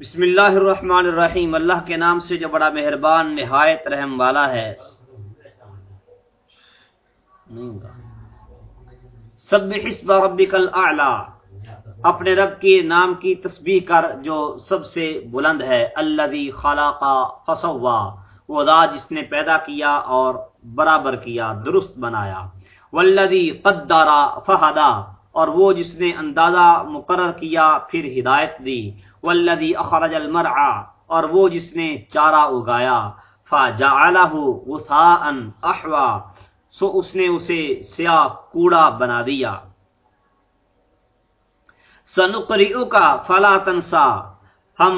بسم اللہ الرحمن الرحیم۔ اللہ کے نام سے جو بڑا مہربان، نہایت رحم والا ہے۔ سب حسب ربک الاعلی۔ اپنے رب کے نام کی تسبیح کر، جو سب سے بلند ہے۔ الذی خلق فسوا۔ وہ ذات جس نے پیدا کیا اور برابر کیا، درست بنایا۔ والذی قدر فہدا۔ اور وہ جس نے اندازہ مقرر کیا، پھر ہدایت دی۔ والذی اخرج المرعى، اور وہ جس نے چارہ اگایا۔ فجعلہ غثاء احوا سو اس نے اسے سیاہ کوڑا بنا دیا۔ سنقرئک فلا تنسا ہم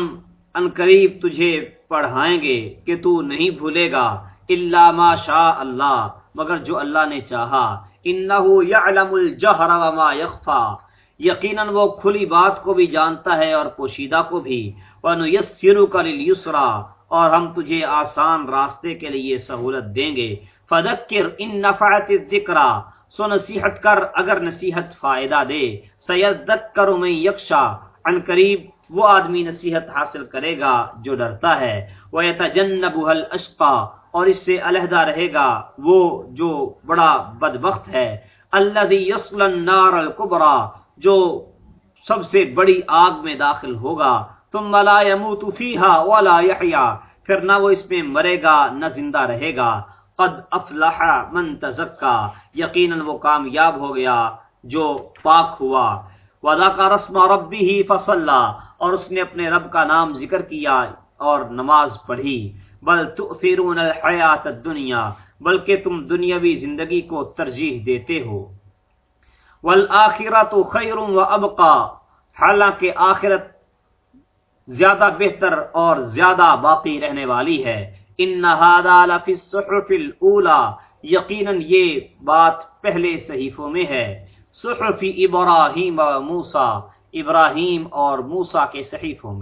ان قریب تجھے پڑھائیں گے کہ تو نہیں بھولے گا الا ما شاء اللہ، مگر جو اللہ نے چاہا۔ انہو یعلم الجہر وما یخفا۔ یقیناً وہ کھلی بات کو بھی جانتا ہے اور پوشیدہ کو بھی۔ وَنُيَسِّرُكَ لِلْيُسْرَا اور ہم تجھے آسان راستے کے لیے سہولت دیں گے۔ فَذَكِّرْ اِن نَفَعَتِ الذِّكْرَا سو نصیحت کر، اگر نصیحت فائدہ دے۔ سَيَذَّكَّرُ مَن يَخْشَا عن قریب وہ آدمی نصیحت حاصل کرے گا جو ڈرتا ہے۔ وَيَتَجَنَّبُهَا الْأَشْقَى۔ اور اس سے علیحدہ رہے گا وہ جو بڑا بدبخت ہے۔ الَّذِي يَصْلَ النَّارَ الْكُبْرَى جو سب سے بڑی آگ میں داخل ہوگا۔ ثم لا يموت فيها ولا يحيا پھر نہ وہ اس میں مرے گا نہ زندہ رہے گا۔ قد افلح من تزکا۔ یقینا وہ کامیاب ہو گیا جو پاک ہوا۔ وذاکر اسم ربه فصلى اور اس نے اپنے رب کا نام ذکر کیا۔ اور نماز پڑھی۔ بل تؤثرون الحیات الدنیا، بلکہ تم دنیاوی زندگی کو ترجیح دیتے ہو۔ والآخرت خیر و ابقا، حالانکہ آخرت زیادہ بہتر اور زیادہ باقی رہنے والی ہے۔ ان هذا لفی الصحف الاولى یقینا یہ بات پہلے صحیفوں میں ہے۔ صحف ابراہیم و موسی، ابراہیم اور موسی کے صحیفوں میں۔